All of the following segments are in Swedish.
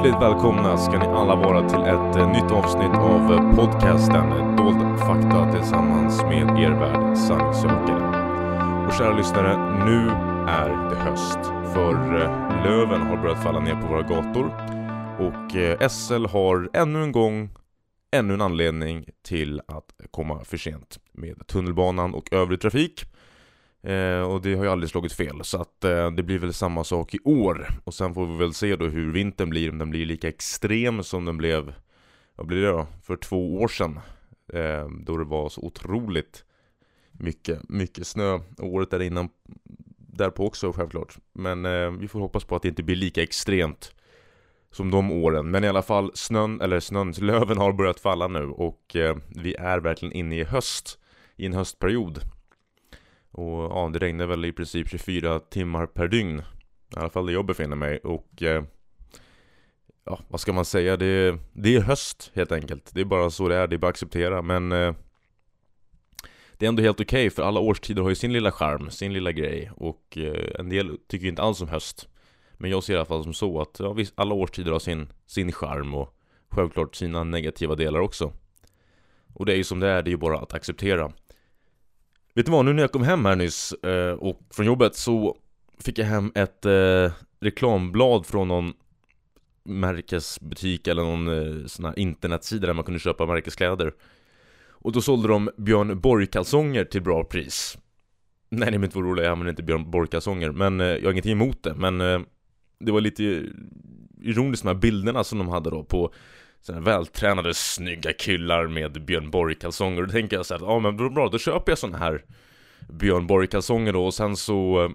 Hjärtligt välkomna ska ni alla vara till ett eh, nytt avsnitt av eh, podcasten Dold fakta tillsammans med er värld sanningssökare. Och kära lyssnare, nu är det höst. För eh, löven har börjat falla ner på våra gator och SL har ännu en gång ännu en anledning till att komma för sent med tunnelbanan och övrig trafik. Eh, och det har ju aldrig slagit fel, så att eh, det blir väl samma sak i år. Och sen får vi väl se då hur vintern blir, om den blir lika extrem som den blev, vad blir det då, för två år sedan. Eh, då det var så otroligt mycket, mycket snö. Året där innan, därpå också självklart. Men eh, vi får hoppas på att det inte blir lika extremt som de åren. Men i alla fall, snön, eller snön, löven har börjat falla nu och eh, vi är verkligen inne i höst, i en höstperiod. Och ja, det regnar väl i princip 24 timmar per dygn. I alla fall där jag befinner mig och eh, Ja, vad ska man säga? Det är, det är höst helt enkelt. Det är bara så det är, det är bara att acceptera men eh, Det är ändå helt okej okay, för alla årstider har ju sin lilla charm, sin lilla grej och eh, en del tycker inte alls om höst. Men jag ser det i alla fall som så att ja, visst, alla årstider har sin, sin charm och självklart sina negativa delar också. Och det är ju som det är, det är ju bara att acceptera. Vet du vad, nu när jag kom hem här nyss eh, och från jobbet så fick jag hem ett eh, reklamblad från någon märkesbutik eller någon eh, sån här internetsida där man kunde köpa märkeskläder. Och då sålde de Björn Borg-kalsonger till bra pris. Nej, ni är inte oroliga, jag använder inte Björn Borg-kalsonger, men eh, jag har ingenting emot det, men eh, det var lite ironiskt med bilderna som de hade då på sådana vältränade snygga killar med Björn Borg-kalsonger. Då tänker jag så här, ja men bra, då köper jag sådana här Björn Borg-kalsonger då och sen så eh,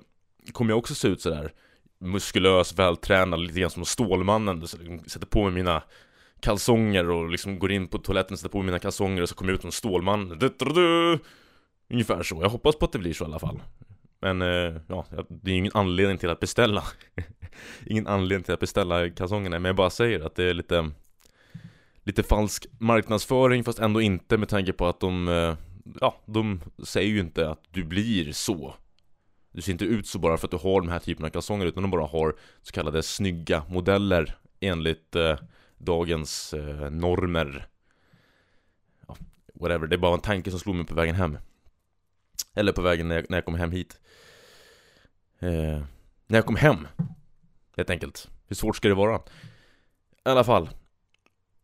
kommer jag också se ut sådär muskulös, vältränad, lite grann som Stålmannen. Så jag sätter på mig mina kalsonger och liksom går in på toaletten, sätter på mig mina kalsonger och så kommer jag ut som Stålmannen Ungefär så, jag hoppas på att det blir så i alla fall. Men eh, ja, det är ingen anledning till att beställa Ingen anledning till att beställa kalsongerna Men jag bara säger att det är lite Lite falsk marknadsföring fast ändå inte med tanke på att de eh, Ja, de säger ju inte att du blir så. Du ser inte ut så bara för att du har den här typen av kalsonger utan de bara har så kallade snygga modeller enligt eh, dagens eh, normer. Ja, Whatever, det är bara en tanke som slog mig på vägen hem. Eller på vägen när jag, när jag kom hem hit. Eh, När jag kom hem Helt enkelt. Hur svårt ska det vara? I alla fall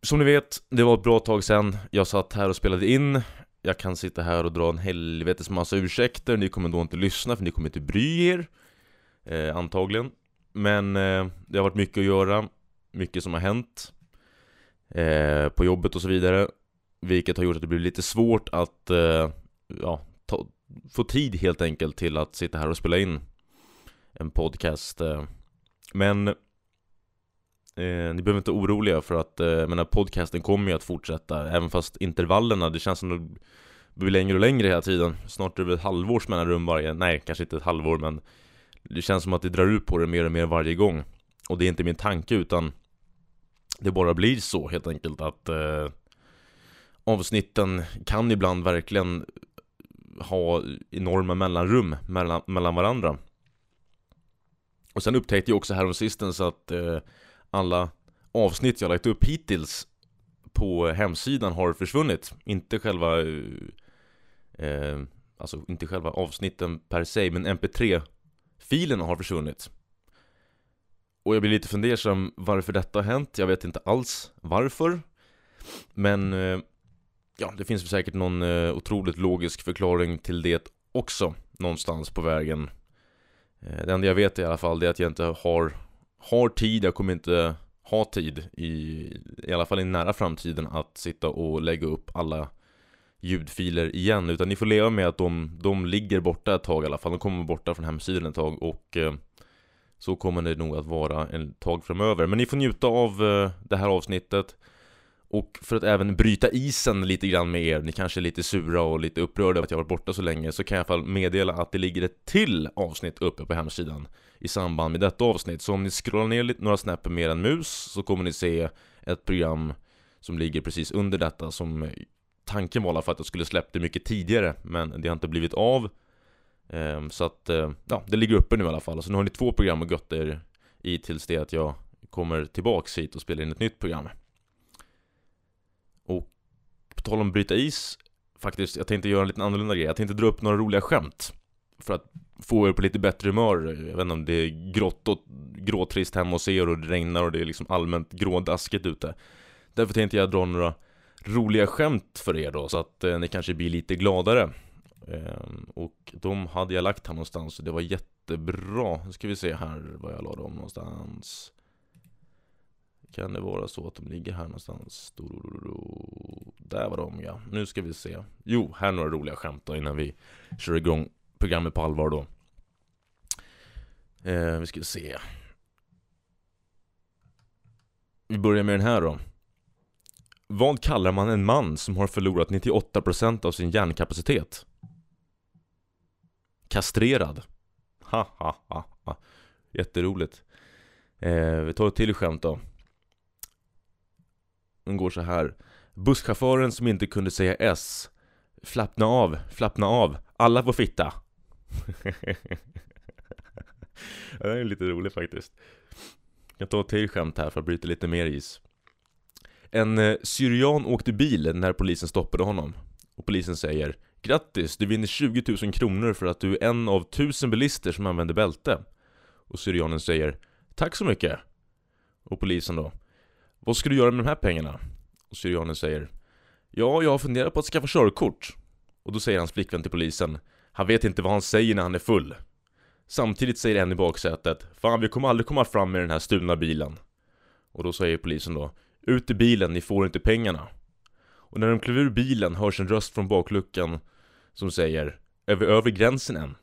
som ni vet, det var ett bra tag sedan Jag satt här och spelade in. Jag kan sitta här och dra en helvetes massa ursäkter. Ni kommer då inte lyssna för ni kommer inte bry er eh, Antagligen. Men eh, det har varit mycket att göra Mycket som har hänt eh, På jobbet och så vidare. Vilket har gjort att det blir lite svårt att eh, Ja, ta, få tid helt enkelt till att sitta här och spela in en podcast eh. Men eh, ni behöver inte oroliga för att eh, men podcasten kommer ju att fortsätta även fast intervallerna, det känns som det blir längre och längre hela tiden. Snart är det väl ett halvårs mellanrum varje, nej kanske inte ett halvår men det känns som att det drar ut på det mer och mer varje gång. Och det är inte min tanke utan det bara blir så helt enkelt att eh, avsnitten kan ibland verkligen ha enorma mellanrum mellan, mellan varandra. Och sen upptäckte jag också häromsistens att eh, alla avsnitt jag lagt upp hittills på hemsidan har försvunnit. Inte själva eh, eh Alltså inte själva avsnitten per se, men mp3-filerna har försvunnit. Och jag blir lite fundersam varför detta har hänt. Jag vet inte alls varför. Men eh, ja, det finns säkert någon eh, otroligt logisk förklaring till det också. Någonstans på vägen. Eh, det enda jag vet i alla fall det är att jag inte har, har tid, jag kommer inte ha tid i, i alla fall i nära framtiden att sitta och lägga upp alla ljudfiler igen. Utan ni får leva med att de, de ligger borta ett tag i alla fall, de kommer vara borta från hemsidan ett tag och eh, så kommer det nog att vara en tag framöver. Men ni får njuta av eh, det här avsnittet och för att även bryta isen lite grann med er, ni kanske är lite sura och lite upprörda över att jag varit borta så länge Så kan jag i alla fall meddela att det ligger ett till avsnitt uppe på hemsidan I samband med detta avsnitt, så om ni scrollar ner lite, några snäpp mer än mus Så kommer ni se ett program som ligger precis under detta som Tanken var för att jag skulle släppt det mycket tidigare Men det har inte blivit av. Ehm, så att, eh, ja, det ligger uppe nu i alla fall. Så nu har ni två program att götta er i tills det att jag kommer tillbaks hit och spelar in ett nytt program. På tal om att bryta is, faktiskt, jag tänkte göra en liten annorlunda grej. Jag tänkte dra upp några roliga skämt. För att få er på lite bättre humör. Jag vet inte om det är grått och gråtrist hemma hos er och det regnar och det är liksom allmänt grådaskigt ute. Därför tänkte jag dra några roliga skämt för er då, så att eh, ni kanske blir lite gladare. Eh, och de hade jag lagt här någonstans, och det var jättebra. Nu ska vi se här var jag la dem någonstans. Kan det vara så att de ligger här någonstans? Där var de ja. Nu ska vi se. Jo, här är några roliga skämt då innan vi kör igång programmet på allvar då. Eh, vi ska se. Vi börjar med den här då. Vad kallar man en man som har förlorat 98% av sin hjärnkapacitet? Kastrerad. Ha ha ha ha. Jätteroligt. Eh, vi tar ett till skämt då. Den går så här. Busschauffören som inte kunde säga S. Flappna av, flappna av. Alla får fitta. Den det är lite roligt faktiskt. Jag tar ett till skämt här för att bryta lite mer is. En eh, syrian åkte bil när polisen stoppade honom. Och polisen säger Grattis, du vinner 20 000 kronor för att du är en av tusen bilister som använder bälte. Och syrianen säger Tack så mycket. Och polisen då vad ska du göra med de här pengarna? Och syrianen säger Ja, jag har funderat på att skaffa körkort. Och då säger hans flickvän till polisen Han vet inte vad han säger när han är full. Samtidigt säger en i baksätet Fan, vi kommer aldrig komma fram med den här stulna bilen. Och då säger polisen då Ut i bilen, ni får inte pengarna. Och när de kliver ur bilen hörs en röst från bakluckan som säger Är vi över gränsen än?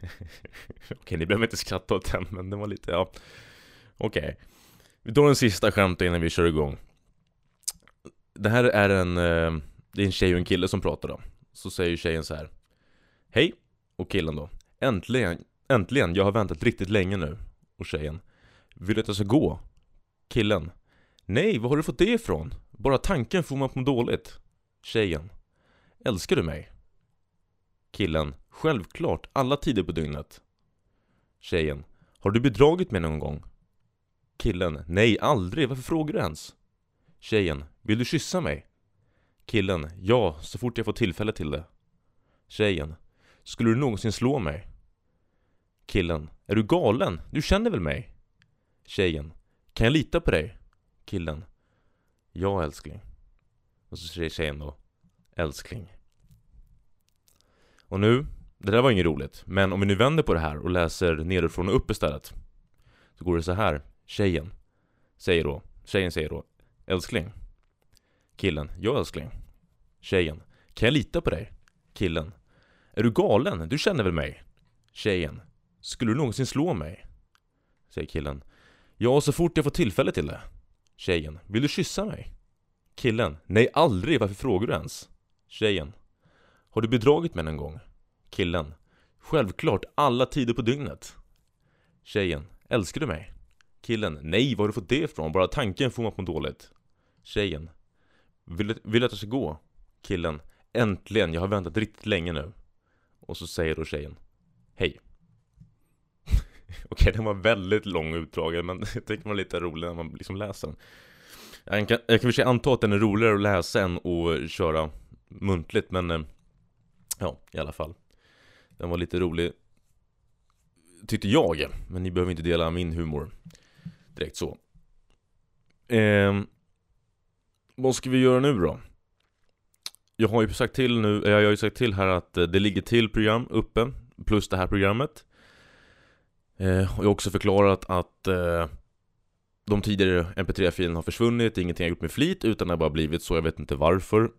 Okej, ni behöver inte skratta åt den, men den var lite, ja Okej vi tar en sista skämt innan vi kör igång. Det här är en, eh, det är en tjej och en kille som pratar då. Så säger tjejen så här. Hej! Och killen då. Äntligen, äntligen, jag har väntat riktigt länge nu. Och tjejen. Vill du att jag ska gå? Killen. Nej, var har du fått det ifrån? Bara tanken får man på dåligt. Tjejen. Älskar du mig? Killen. Självklart, alla tider på dygnet. Tjejen. Har du bedragit mig någon gång? Killen Nej, aldrig, varför frågar du ens? Tjejen Vill du kyssa mig? Killen Ja, så fort jag får tillfälle till det Tjejen Skulle du någonsin slå mig? Killen Är du galen? Du känner väl mig? Tjejen Kan jag lita på dig? Killen Ja älskling Och så säger tjejen då Älskling Och nu Det där var inget roligt Men om vi nu vänder på det här och läser nerifrån och upp istället Så går det så här Tjejen Säger då Tjejen säger då Älskling Killen Ja älskling Tjejen Kan jag lita på dig? Killen Är du galen? Du känner väl mig? Tjejen Skulle du någonsin slå mig? Säger killen Ja, så fort jag får tillfälle till det Tjejen, vill du kyssa mig? Killen, nej aldrig, varför frågar du ens? Tjejen, har du bedragit mig någon gång? Killen, självklart, alla tider på dygnet Tjejen, älskar du mig? Killen, nej, var har du fått det ifrån? Bara tanken får man på dåligt Tjejen, vill, vill du att jag ska gå? Killen, äntligen, jag har väntat riktigt länge nu Och så säger då tjejen Hej Okej, den var väldigt lång och utdragen, men jag tycker man är lite rolig när man liksom läser den. Jag kan, jag kan för sig anta att den är roligare att läsa än att köra muntligt, men eh, ja, i alla fall. Den var lite rolig, tyckte jag, men ni behöver inte dela min humor direkt så. Eh, vad ska vi göra nu då? Jag har ju sagt till nu, eh, jag har ju sagt till här att eh, det ligger till program uppe, plus det här programmet. Eh, och jag har också förklarat att eh, de tidigare mp3-filerna har försvunnit, ingenting har gjort med flit utan det har bara blivit så, jag vet inte varför.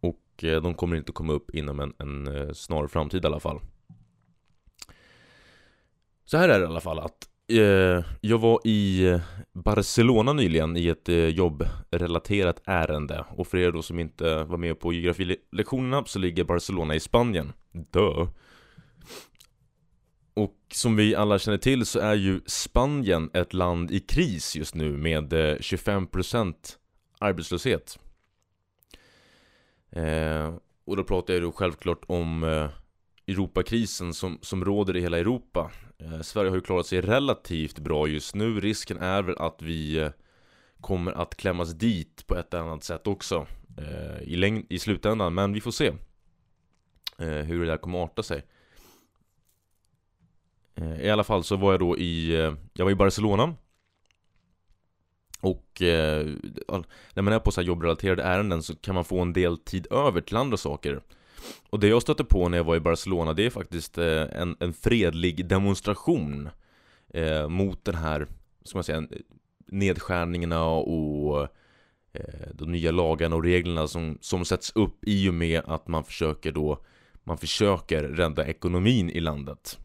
Och eh, de kommer inte komma upp inom en, en eh, snar framtid i alla fall. Så här är det i alla fall att Eh, jag var i eh, Barcelona nyligen i ett eh, jobbrelaterat ärende och för er då som inte var med på geografilektionerna så ligger Barcelona i Spanien. Dö! Och som vi alla känner till så är ju Spanien ett land i kris just nu med eh, 25% arbetslöshet. Eh, och då pratar jag då självklart om eh, Europakrisen som, som råder i hela Europa. Eh, Sverige har ju klarat sig relativt bra just nu. Risken är väl att vi eh, kommer att klämmas dit på ett eller annat sätt också eh, i, läng- i slutändan, men vi får se eh, hur det där kommer att arta sig. Eh, I alla fall så var jag då i, eh, jag var i Barcelona och eh, när man är på så här jobbrelaterade ärenden så kan man få en del tid över till andra saker. Och det jag stötte på när jag var i Barcelona det är faktiskt eh, en, en fredlig demonstration eh, mot den här, ska man säga, nedskärningarna och eh, de nya lagarna och reglerna som, som sätts upp i och med att man försöker då man försöker rädda ekonomin i landet.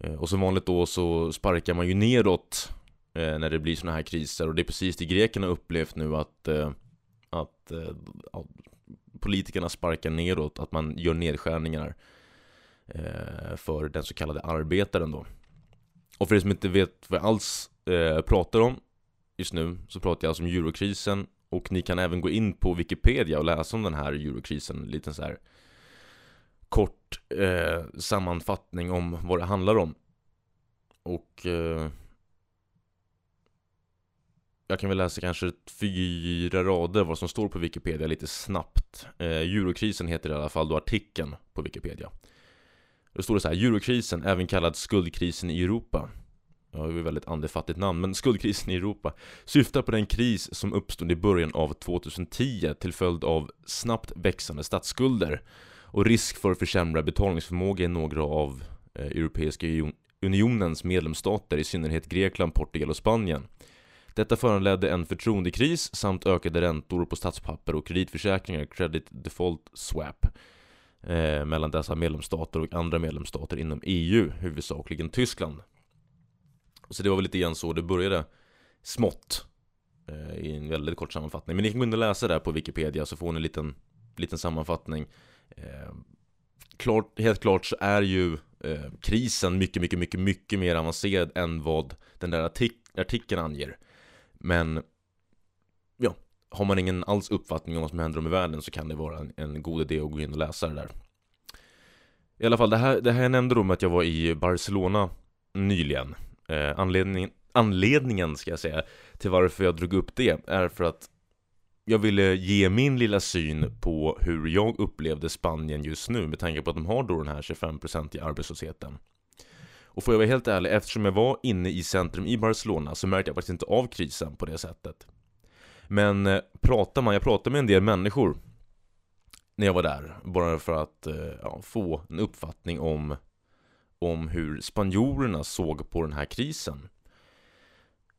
Eh, och som vanligt då så sparkar man ju neråt eh, när det blir sådana här kriser och det är precis det grekerna upplevt nu att, eh, att eh, politikerna sparkar neråt, att man gör nedskärningar eh, för den så kallade arbetaren då. Och för er som inte vet vad jag alls eh, pratar om just nu så pratar jag alltså om eurokrisen och ni kan även gå in på Wikipedia och läsa om den här eurokrisen, en liten så här kort eh, sammanfattning om vad det handlar om. Och eh, jag kan väl läsa kanske fyra rader vad som står på Wikipedia lite snabbt. Eh, Eurokrisen heter i alla fall då artikeln på Wikipedia. Då står det så här, Eurokrisen, även kallad skuldkrisen i Europa. Ja, det är ett väldigt andefattigt namn, men skuldkrisen i Europa syftar på den kris som uppstod i början av 2010 till följd av snabbt växande statsskulder och risk för försämrad betalningsförmåga i några av eh, Europeiska unionens medlemsstater, i synnerhet Grekland, Portugal och Spanien. Detta föranledde en förtroendekris samt ökade räntor på statspapper och kreditförsäkringar, credit default swap, eh, mellan dessa medlemsstater och andra medlemsstater inom EU, huvudsakligen Tyskland. Så det var väl lite grann så det började smått eh, i en väldigt kort sammanfattning. Men ni kan gå in och läsa det här på Wikipedia så får ni en liten, liten sammanfattning. Eh, klart, helt klart så är ju eh, krisen mycket, mycket, mycket, mycket mer avancerad än vad den där artik artikeln anger. Men ja, har man ingen alls uppfattning om vad som händer om i världen så kan det vara en, en god idé att gå in och läsa det där. I alla fall, det här, det här jag nämnde då med att jag var i Barcelona nyligen. Eh, anledningen, anledningen ska jag säga till varför jag drog upp det är för att jag ville ge min lilla syn på hur jag upplevde Spanien just nu med tanke på att de har då den här 25% i arbetslösheten. Och får jag vara helt ärlig, eftersom jag var inne i centrum i Barcelona så märkte jag faktiskt inte av krisen på det sättet. Men eh, pratar man, jag pratade med en del människor när jag var där, bara för att eh, ja, få en uppfattning om, om hur spanjorerna såg på den här krisen.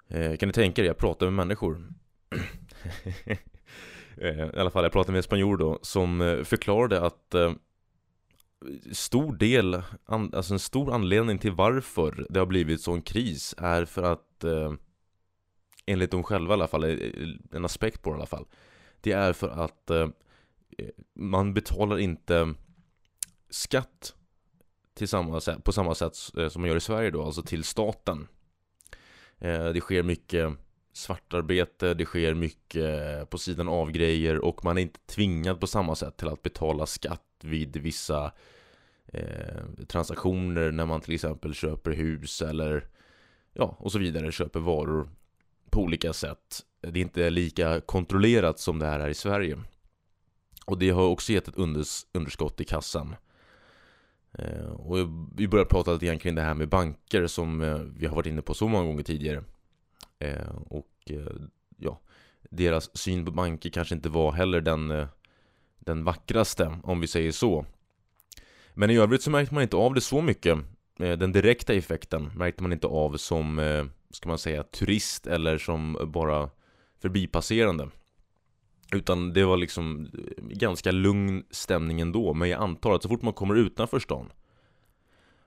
Eh, kan ni tänka er, jag pratade med människor eh, I alla fall, jag pratade med en spanjor då som eh, förklarade att eh, stor del, alltså en stor anledning till varför det har blivit sån kris är för att eh, Enligt dem själva i alla fall, eh, en aspekt på det i alla fall Det är för att eh, man betalar inte skatt till samma på samma sätt eh, som man gör i Sverige då, alltså till staten. Eh, Det sker mycket svartarbete, det sker mycket på sidan av grejer och man är inte tvingad på samma sätt till att betala skatt vid vissa eh, transaktioner när man till exempel köper hus eller ja, och så vidare, köper varor på olika sätt. Det är inte lika kontrollerat som det här är i Sverige. Och det har också gett ett unders underskott i kassan. Eh, och vi börjar prata lite grann kring det här med banker som eh, vi har varit inne på så många gånger tidigare. Eh, och eh, ja, deras syn på banker kanske inte var heller den, eh, den vackraste, om vi säger så. Men i övrigt så märkte man inte av det så mycket. Eh, den direkta effekten märkte man inte av som, eh, ska man säga, turist eller som bara förbipasserande. Utan det var liksom eh, ganska lugn stämning ändå. Men jag antar att så fort man kommer utanför stan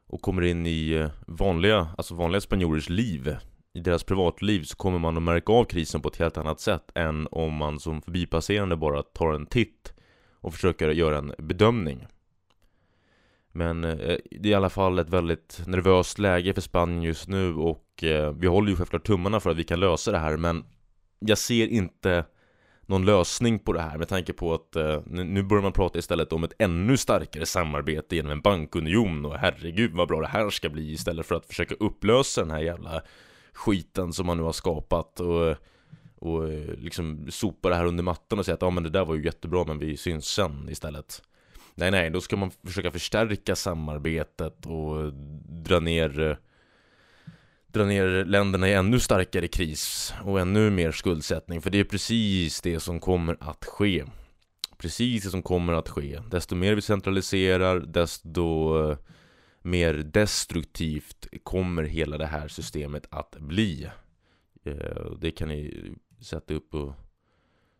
Och kommer in i vanliga, alltså vanliga spanjorers liv I deras privatliv så kommer man att märka av krisen på ett helt annat sätt Än om man som förbipasserande bara tar en titt och försöker göra en bedömning. Men eh, det är i alla fall ett väldigt nervöst läge för Spanien just nu och eh, vi håller ju självklart tummarna för att vi kan lösa det här men jag ser inte någon lösning på det här med tanke på att eh, nu börjar man prata istället om ett ännu starkare samarbete genom en bankunion och herregud vad bra det här ska bli istället för att försöka upplösa den här jävla skiten som man nu har skapat och, och eh, liksom sopa det här under mattan och säga att ja men det där var ju jättebra men vi syns sen istället. Nej nej, då ska man försöka förstärka samarbetet och dra ner eh, dra ner länderna i ännu starkare kris och ännu mer skuldsättning. För det är precis det som kommer att ske. Precis det som kommer att ske. Desto mer vi centraliserar desto eh, mer destruktivt kommer hela det här systemet att bli. Det kan ni sätta upp och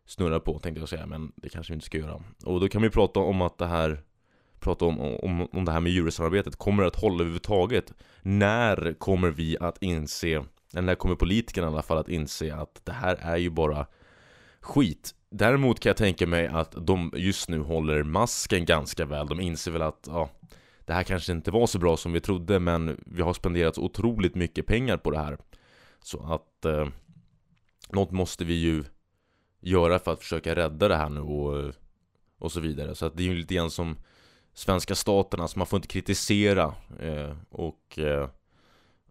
snurra på tänkte jag säga men det kanske vi inte ska göra. Och då kan vi prata om att det här prata om, om, om det här med eurosamarbetet kommer att hålla överhuvudtaget. När kommer vi att inse, eller när kommer politikerna i alla fall att inse att det här är ju bara skit? Däremot kan jag tänka mig att de just nu håller masken ganska väl. De inser väl att, ja Det här kanske inte var så bra som vi trodde men vi har spenderat så otroligt mycket pengar på det här. Så att eh, något måste vi ju göra för att försöka rädda det här nu och, och så vidare. Så att det är ju lite grann som svenska staten, alltså man får inte kritisera eh, och, eh,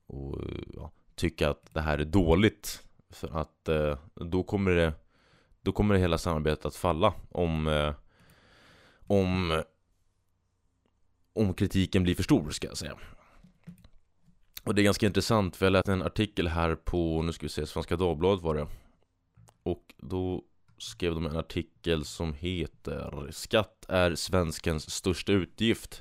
och ja, tycka att det här är dåligt. För att eh, då kommer det då kommer det hela samarbetet att falla om eh, om om kritiken blir för stor ska jag säga och det är ganska intressant för jag läste en artikel här på, nu ska vi se, Svenska Dagbladet var det. Och då skrev de en artikel som heter Skatt är svenskens största utgift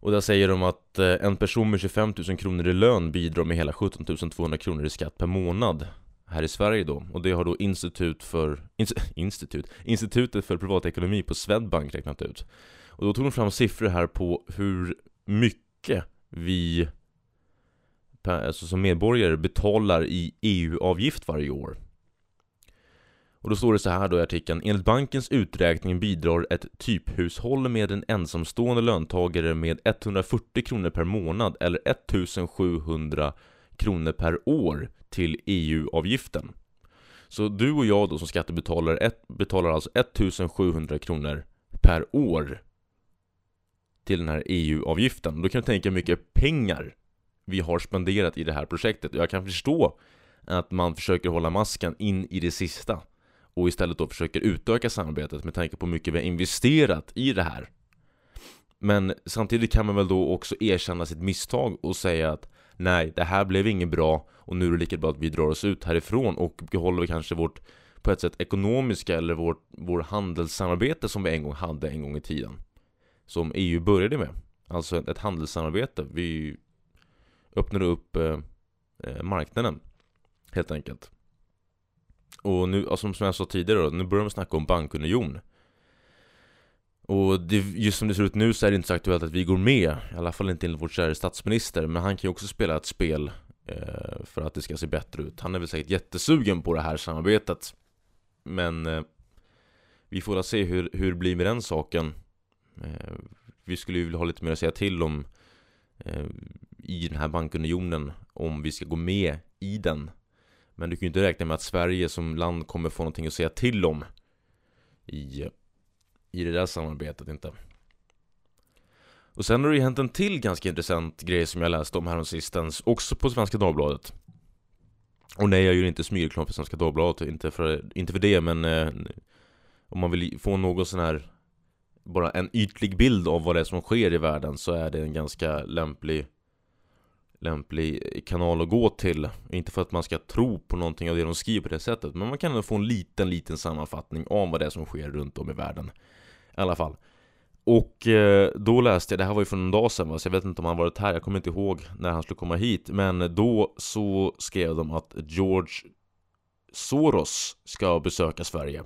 Och där säger de att eh, en person med 25 000 kronor i lön bidrar med hela 17 200 kronor i skatt per månad här i Sverige då. Och det har då institut för institut, Institutet för privatekonomi på Swedbank räknat ut. Och då tog de fram siffror här på hur mycket vi alltså som medborgare betalar i EU-avgift varje år och då står det så här då i artikeln Enligt bankens uträkning bidrar ett typhushåll med en ensamstående löntagare med 140 kronor per månad eller 1700 kronor per år till EU-avgiften. Så du och jag då som skattebetalare ett, betalar alltså 1700 kronor per år till den här EU-avgiften. Då kan du tänka hur mycket pengar vi har spenderat i det här projektet. Och jag kan förstå att man försöker hålla masken in i det sista och istället då försöker utöka samarbetet med tanke på hur mycket vi har investerat i det här. Men samtidigt kan man väl då också erkänna sitt misstag och säga att nej, det här blev inget bra och nu är det lika bra att vi drar oss ut härifrån och behåller kanske vårt på ett sätt ekonomiska eller vårt vår handelssamarbete som vi en gång hade en gång i tiden. Som EU började med. Alltså ett, ett handelssamarbete. Vi öppnade upp eh, eh, marknaden helt enkelt. Och nu, alltså, som jag sa tidigare då, nu börjar man snacka om bankunion. Och det, just som det ser ut nu så är det inte så aktuellt att vi går med I alla fall inte enligt vår kära statsminister. Men han kan ju också spela ett spel eh, För att det ska se bättre ut. Han är väl säkert jättesugen på det här samarbetet. Men eh, Vi får väl se hur, hur det blir med den saken. Eh, Vi skulle ju vilja ha lite mer att säga till om. Eh, i den här bankunionen Om vi ska gå med i den men du kan ju inte räkna med att Sverige som land kommer få någonting att säga till om i, i det där samarbetet inte. Och sen har det ju hänt en till ganska intressant grej som jag läste om häromsistens, också på Svenska Dagbladet. Och nej, jag gör inte smygreklam för Svenska Dagbladet, inte för, inte för det, men eh, om man vill få någon sån här bara en ytlig bild av vad det är som sker i världen så är det en ganska lämplig lämplig kanal att gå till Inte för att man ska tro på någonting av det de skriver på det sättet Men man kan ändå få en liten, liten sammanfattning om vad det är som sker runt om i världen I alla fall Och eh, då läste jag, det här var ju för en dag sedan va? så jag vet inte om han varit här, jag kommer inte ihåg när han skulle komma hit Men då så skrev de att George Soros ska besöka Sverige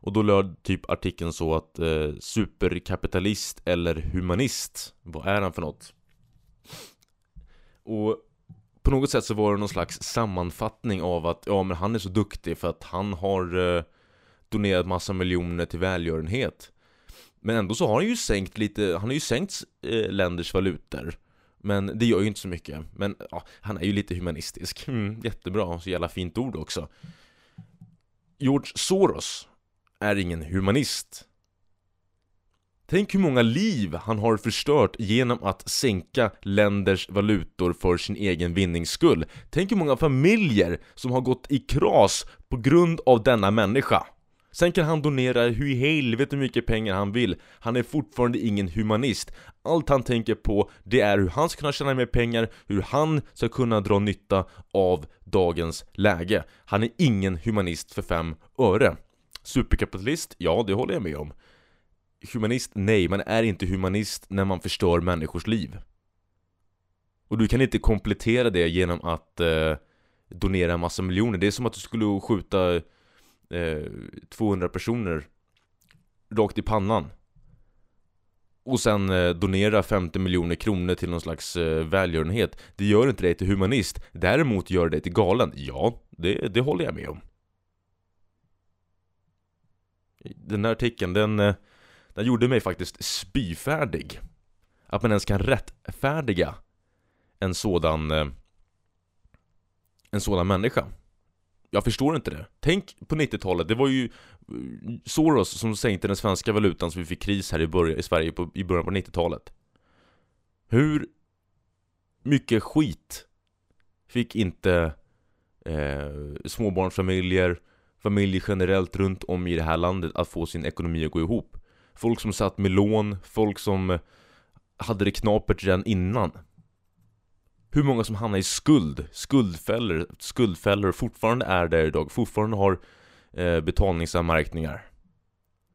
och då löd typ artikeln så att eh, superkapitalist eller humanist, vad är han för något? Och på något sätt så var det någon slags sammanfattning av att ja men han är så duktig för att han har eh, donerat massa miljoner till välgörenhet. Men ändå så har han ju sänkt lite, han har ju sänkt eh, länders valutor. Men det gör ju inte så mycket. Men ja, han är ju lite humanistisk. Mm, jättebra, så jävla fint ord också. George Soros är ingen humanist. Tänk hur många liv han har förstört genom att sänka länders valutor för sin egen vinnings skull. Tänk hur många familjer som har gått i kras på grund av denna människa. Sen kan han donera hur i helvete mycket pengar han vill Han är fortfarande ingen humanist Allt han tänker på det är hur han ska kunna tjäna mer pengar Hur han ska kunna dra nytta av dagens läge Han är ingen humanist för fem öre Superkapitalist? Ja, det håller jag med om Humanist? Nej, man är inte humanist när man förstör människors liv. Och du kan inte komplettera det genom att eh, donera en massa miljoner. Det är som att du skulle skjuta eh, 200 personer rakt i pannan. Och sen eh, donera 50 miljoner kronor till någon slags eh, välgörenhet. Det gör inte dig till humanist. Däremot gör det dig till galen. Ja, det, det håller jag med om. Den här artikeln, den, eh, den gjorde mig faktiskt spyfärdig Att man ens kan rättfärdiga en sådan eh, En sådan människa jag förstår inte det. Tänk på 90-talet, det var ju eh, Soros som sänkte den svenska valutan så vi fick kris här i, början, i Sverige på, i början på 90-talet. Hur mycket skit fick inte eh, småbarnsfamiljer, familjer generellt runt om i det här landet att få sin ekonomi att gå ihop? Folk som satt med lån, folk som hade det knapert redan innan hur många som hamnar i skuld, skuldfällor, skuldfällor fortfarande är där idag, fortfarande har eh, betalningsanmärkningar.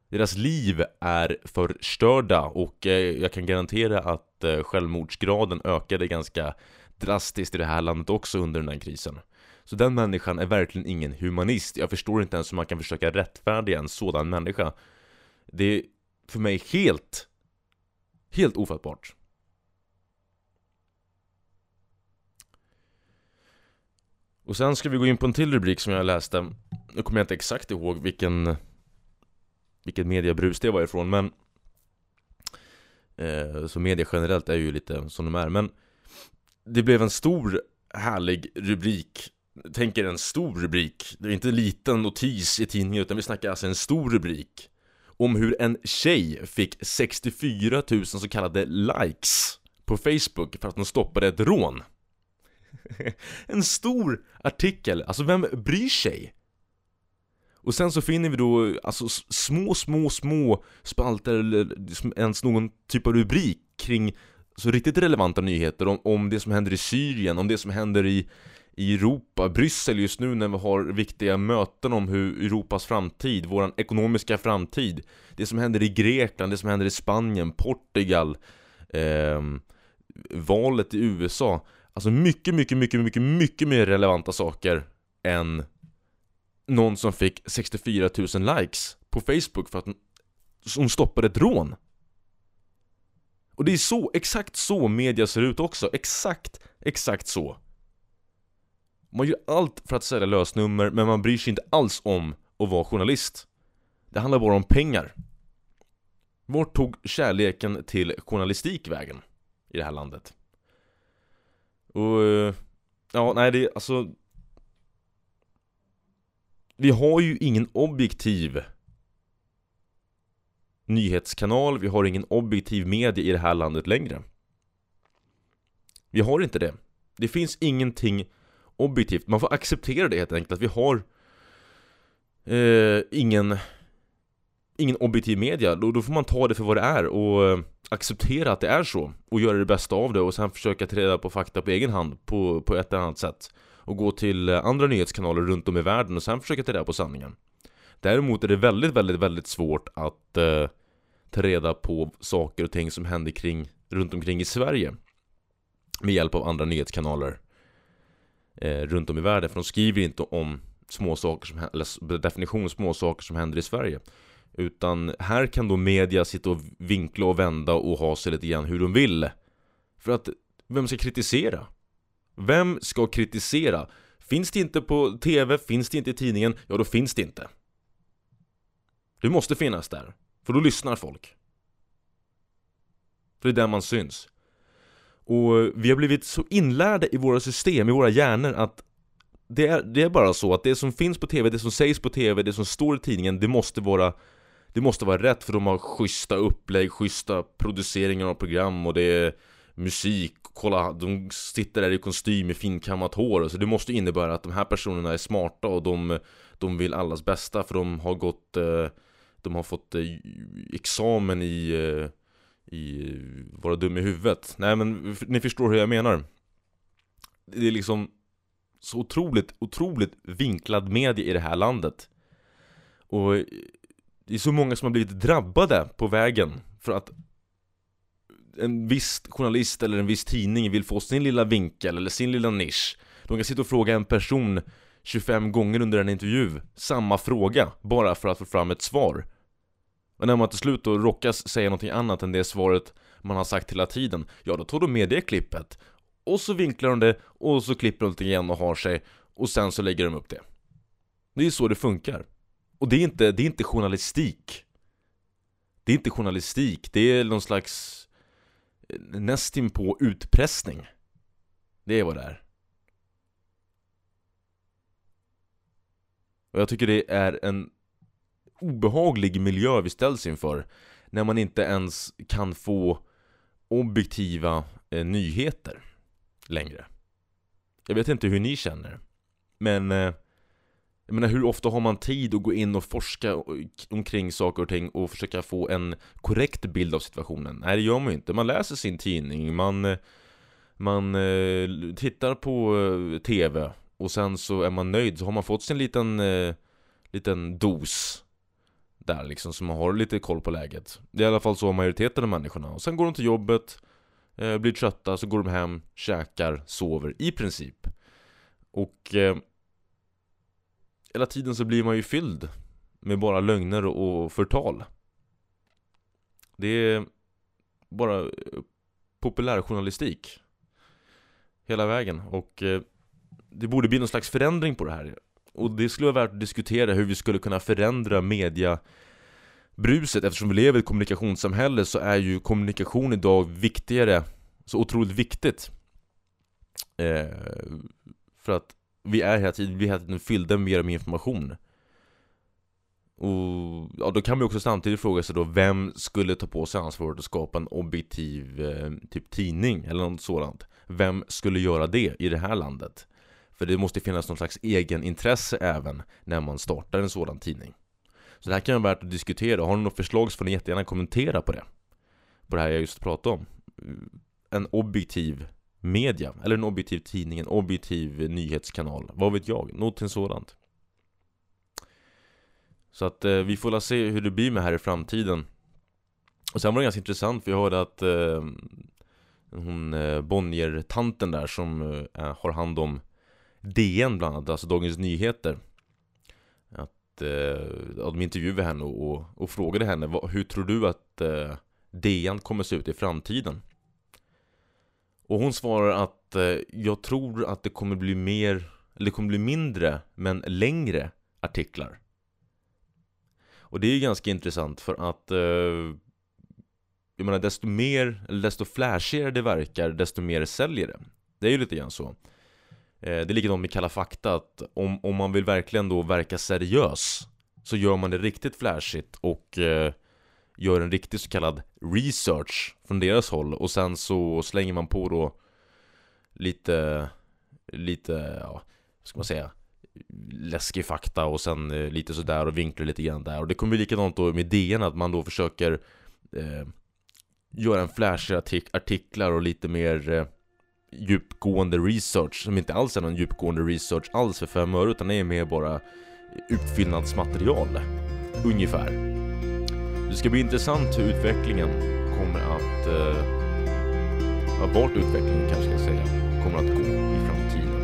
Deras liv är förstörda och eh, jag kan garantera att eh, självmordsgraden ökade ganska drastiskt i det här landet också under den här krisen. Så den människan är verkligen ingen humanist. Jag förstår inte ens hur man kan försöka rättfärdiga en sådan människa. Det för mig helt, helt ofattbart. Och sen ska vi gå in på en till rubrik som jag läste. Nu kommer jag inte exakt ihåg vilken Vilket mediebrus det var ifrån men eh, Så media generellt är ju lite som de är. Men Det blev en stor härlig rubrik. Tänk er en stor rubrik. Det är inte en liten notis i tidningen utan vi snackar alltså en stor rubrik. Om hur en tjej fick 64 000 så kallade likes På Facebook för att hon stoppade ett rån en stor artikel, alltså vem bryr sig? Och sen så finner vi då alltså små, små, små spalter eller liksom ens någon typ av rubrik kring så riktigt relevanta nyheter om, om det som händer i Syrien, om det som händer i, i Europa, Bryssel just nu när vi har viktiga möten om hur Europas framtid, våran ekonomiska framtid Det som händer i Grekland, det som händer i Spanien, Portugal eh, Valet i USA Alltså mycket, mycket, mycket, mycket, mycket mer relevanta saker än någon som fick 64 000 likes på Facebook för att hon stoppade ett rån. Och det är så, exakt så media ser ut också, exakt, exakt så. Man gör allt för att sälja lösnummer, men man bryr sig inte alls om att vara journalist. Det handlar bara om pengar. Vart tog kärleken till journalistik vägen i det här landet? Och, eh, ja nej det, är alltså Vi har ju ingen objektiv Nyhetskanal, vi har ingen objektiv media i det här landet längre Vi har inte det Det finns ingenting objektivt, man får acceptera det helt enkelt att vi har eh, ingen ingen objektiv media, då, då får man ta det för vad det är och eh, acceptera att det är så och göra det bästa av det och sen försöka ta reda på fakta på egen hand på, på ett eller annat sätt och gå till eh, andra nyhetskanaler runt om i världen och sen försöka ta reda på sanningen. Däremot är det väldigt, väldigt, väldigt svårt att eh, ta reda på saker och ting som händer kring, runt omkring i Sverige med hjälp av andra nyhetskanaler eh, runt om i världen, för de skriver inte om små saker som, eller definition små saker som händer i Sverige. Utan här kan då media sitta och vinkla och vända och ha sig lite grann hur de vill. För att, vem ska kritisera? Vem ska kritisera? Finns det inte på TV, finns det inte i tidningen, ja då finns det inte. Du måste finnas där, för då lyssnar folk. För det är där man syns. Och vi har blivit så inlärda i våra system, i våra hjärnor att det är, det är bara så att det som finns på TV, det som sägs på TV, det som står i tidningen, det måste vara Det måste vara rätt för de har schyssta upplägg, schyssta produceringar av program och det är musik, kolla, de sitter där i kostym med finkammat hår Så det måste innebära att de här personerna är smarta och de, de vill allas bästa för de har gått eh, De har fått eh, examen i eh, i vara dum i huvudet. Nej men ni förstår hur jag menar. Det är liksom så otroligt, otroligt vinklad media i det här landet. Och det är så många som har blivit drabbade på vägen för att en viss journalist eller en viss tidning vill få sin lilla vinkel eller sin lilla nisch. De kan sitta och fråga en person 25 gånger under en intervju Samma fråga, bara för att få fram ett svar. Och när man till slut då rockas säga någonting annat än det svaret man har sagt hela tiden Ja, då tar de med det klippet. Och så vinklar de det, och så klipper de lite igen och har sig Och sen så lägger de upp det. Det är så det funkar. Och det är inte, det är inte journalistik. Det är inte journalistik, det är någon slags eh, nästin på utpressning. Det är vad det är. Och jag tycker det är en obehaglig miljö vi ställs inför när man inte ens kan få objektiva eh, nyheter längre. Jag vet inte hur ni känner, men eh, jag menar hur ofta har man tid att gå in och forska omkring saker och ting och försöka få en korrekt bild av situationen? Nej det gör man ju inte, man läser sin tidning, man, eh, man eh, tittar på eh, TV och sen så är man nöjd, så har man fått sin liten, eh, liten dos där liksom, så man har lite koll på läget. Det är i alla fall så majoriteten av människorna. Och sen går de till jobbet, eh, blir trötta, så går de hem, käkar, sover i princip. Och eh, hela tiden så blir man ju fylld med bara lögner och förtal. Det är bara eh, populärjournalistik hela vägen och eh, det borde bli någon slags förändring på det här. Och det skulle vara värt att diskutera hur vi skulle kunna förändra media bruset eftersom vi lever i ett kommunikationssamhälle så är ju kommunikation idag viktigare, så otroligt viktigt. Eh, för att vi är hela tiden, vi är hela tiden fyllda med mer och mer information och ja, då kan man också samtidigt fråga sig då Vem skulle ta på sig ansvaret att skapa en objektiv eh, typ tidning eller något sådant? Vem skulle göra det i det här landet? För det måste finnas någon slags egenintresse även när man startar en sådan tidning. Så det här kan vara värt att diskutera, har ni något förslag så får ni jättegärna kommentera på det. På det här jag just pratade om. En objektiv media, eller en objektiv tidning, en objektiv nyhetskanal, vad vet jag, någonting sådant. Så att eh, vi får väl se hur det blir med här i framtiden. Och sen var det ganska intressant, för jag hörde att eh, hon eh, Bonnier-tanten där som eh, har hand om DN bland annat, alltså Dagens Nyheter Att eh, de intervjuade henne och, och, och frågade henne vad, Hur tror du att eh, DN kommer se ut i framtiden? Och hon svarar att eh, jag tror att det kommer bli mer, eller det kommer bli mindre, men längre artiklar. Och det är ju ganska intressant för att eh, jag menar desto mer, eller desto flashigare det verkar, desto mer säljer det. Det är ju lite grann så. Eh, det är likadant med Kalla fakta, att om, om man vill verkligen då verka seriös så gör man det riktigt flashigt och eh, gör en riktig så kallad research från deras håll. Och sen så slänger man på då lite, lite, ja, vad ska man säga läskig fakta och sen eh, lite sådär och vinklar lite grann där. Och det kommer bli likadant då med DN att man då försöker eh, göra en flashig artik artiklar och lite mer eh, djupgående research som inte alls är någon djupgående research alls för fem öre utan det är mer bara utfyllnadsmaterial ungefär det ska bli intressant hur utvecklingen kommer att... Eh, vart utvecklingen kanske ska säga, kommer att gå. i framtiden.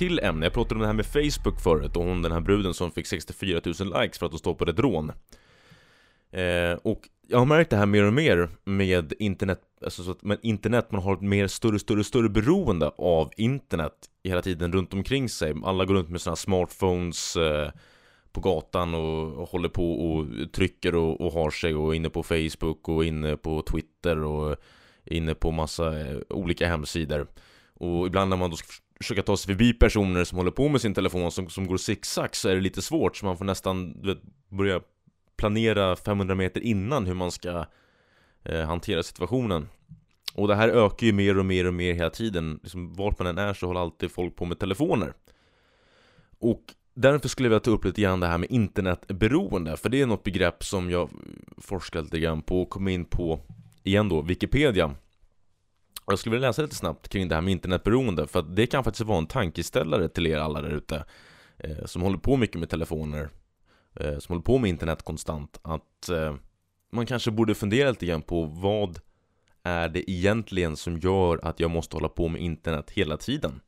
Till ämne. Jag pratade om det här med Facebook förut och hon den här bruden som fick 64 000 likes för att hon stoppade ett rån. Eh, och jag har märkt det här mer och mer med internet, alltså så att med internet, man har ett mer större, större, större beroende av internet hela tiden runt omkring sig. Alla går runt med sina smartphones eh, på gatan och, och, håller på och trycker och, och har sig och är inne på Facebook och inne på Twitter och inne på massa eh, olika hemsidor. Och ibland när man då ska försöka ta sig förbi personer som håller på med sin telefon som, som går zigzag så är det lite svårt så man får nästan du vet, börja planera 500 meter innan hur man ska eh, hantera situationen. Och det här ökar ju mer och mer och mer hela tiden. Liksom, vart man än är så håller alltid folk på med telefoner. Och därför skulle jag vilja ta upp lite grann det här med internetberoende. För det är något begrepp som jag forskar lite grann på och kom in på, igen då, Wikipedia. Jag skulle vilja läsa lite snabbt kring det här med internetberoende. För att det kan faktiskt vara en tankeställare till er alla där ute. Eh, som håller på mycket med telefoner eh, som håller på med internet konstant att eh, man kanske borde fundera lite grann på vad är det egentligen som gör att jag måste hålla på med internet hela tiden?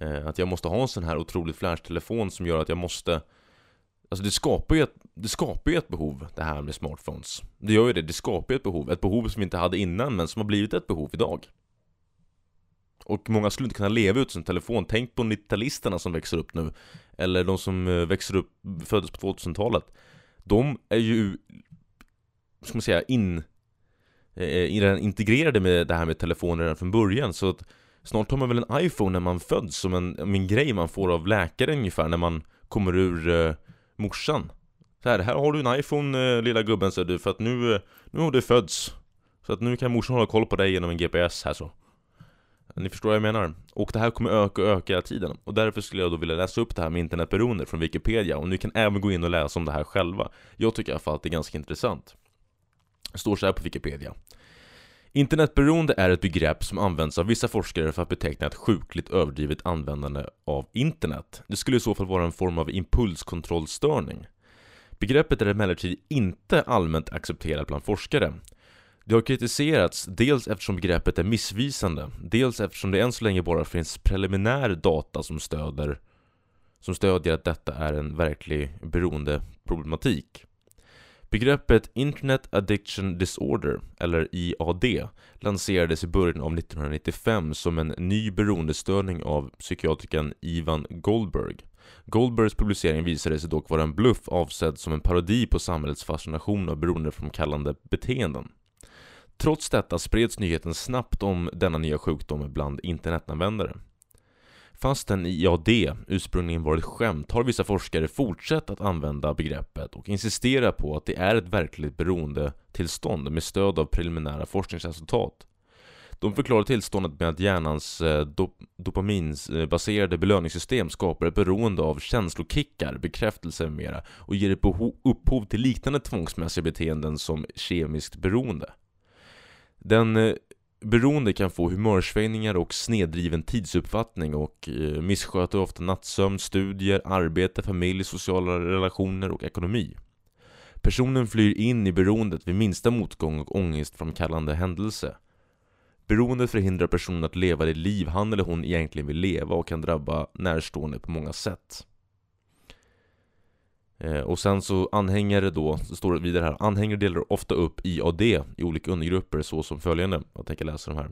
Eh, att jag måste ha en sån här otroligt flash-telefon som gör att jag måste Alltså det skapar ju ett, det skapar ju ett behov, det här med smartphones. Det gör ju det, det skapar ju ett behov. Ett behov som vi inte hade innan, men som har blivit ett behov idag. Och många skulle inte kunna leva utan sin telefon. Tänk på 90-talisterna som växer upp nu. Eller de som eh, växer upp, föddes på 2000-talet. De är ju, ska man säga, in, eh, integrerade med det här med telefoner redan från början. Så att snart har man väl en iPhone när man föds som en, en grej man får av läkaren ungefär när man kommer ur eh, morsan. Så här, här har du en iPhone eh, lilla gubben säger du för att nu, eh, nu har du fötts. Så att nu kan morsan hålla koll på dig genom en GPS här så. Ni förstår vad jag menar? Och det här kommer öka och öka hela tiden. Och därför skulle jag då vilja läsa upp det här med internetberoende från Wikipedia. Och ni kan även gå in och läsa om det här själva. Jag tycker i alla fall att det är ganska intressant. Det står så här på Wikipedia. Internetberoende är ett begrepp som används av vissa forskare för att beteckna ett sjukligt överdrivet användande av internet. Det skulle i så fall vara en form av impulskontrollstörning. Begreppet är emellertid inte allmänt accepterat bland forskare. Det har kritiserats dels eftersom begreppet är missvisande, dels eftersom det än så länge bara finns preliminär data som stöder som stödjer att detta är en verklig beroendeproblematik. Begreppet Internet Addiction Disorder, eller IAD, lanserades i början av 1995 som en ny beroendestörning av psykiatrikern Ivan Goldberg. Goldbergs publicering visade sig dock vara en bluff avsedd som en parodi på samhällets fascination av beroendeframkallande beteenden. Trots detta spreds nyheten snabbt om denna nya sjukdom bland internetanvändare. Fastän IAD ursprungligen var ett skämt har vissa forskare fortsatt att använda begreppet och insistera på att det är ett verkligt beroendetillstånd med stöd av preliminära forskningsresultat. De förklarar tillståndet med att hjärnans eh, dop dopaminbaserade belöningssystem skapar ett beroende av känslokickar, bekräftelse med mera och ger ett upphov till liknande tvångsmässiga beteenden som kemiskt beroende. Den eh, beroende kan få humörsvängningar och sneddriven tidsuppfattning och eh, missköter ofta nattsömn, studier, arbete, familj, sociala relationer och ekonomi. Personen flyr in i beroendet vid minsta motgång och ångestframkallande händelse. Beroendet förhindrar personen att leva det liv han eller hon egentligen vill leva och kan drabba närstående på många sätt. Eh, och sen så anhängare då, så står det vidare här, anhängare delar ofta upp IAD i olika undergrupper så som följande, jag tänker läsa de här.